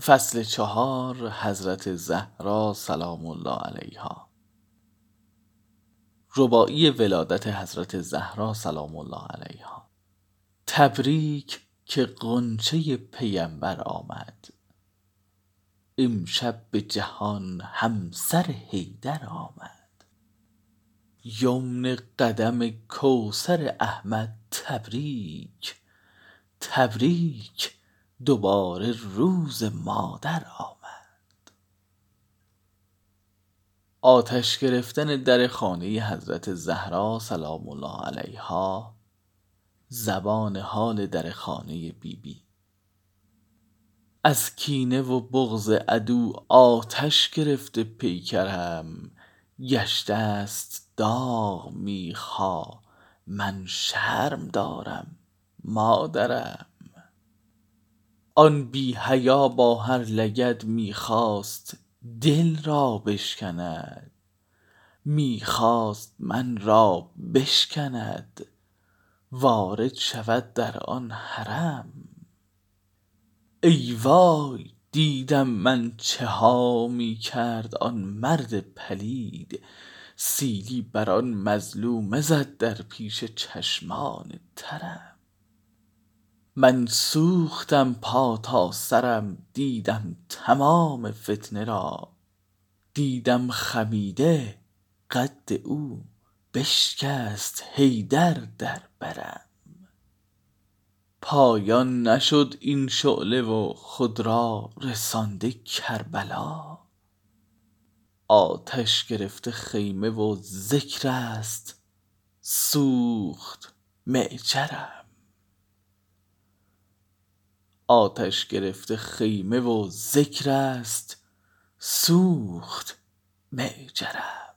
فصل چهار حضرت زهرا سلام الله علیها. رباعی ولادت حضرت زهرا سلام الله علیها. تبریک که غنچه پیمبر آمد. امشب به جهان همسر حیدر آمد. یمن قدم کوثر احمد تبریک. تبریک دوباره روز مادر آمد. آتش گرفتن در خانه حضرت زهرا سلام الله علیها زبان حال در خانه بیبی. بی از کینه و بغض عدو آتش گرفته پیکرم گشته است داغ میخا من شرم دارم مادرم. آن بی حیا با هر لگد می‌خواست دل را بشکند. می‌خواست من را بشکند وارد شود در آن حرم. ای وای دیدم من چه ها می‌کرد آن مرد پلید. سیلی بر آن مظلومه زد در پیش چشمان ترم. من سوختم پا تا سرم دیدم تمام فتنه را. دیدم خمیده قد او بشکست حیدر در برم. پایان نشد این شعله و خود را رسانده کربلا. آتش گرفته خیمه و ذکر است سوخت معجرم. آتش گرفته خیمه و ذکر است سوخت معجرم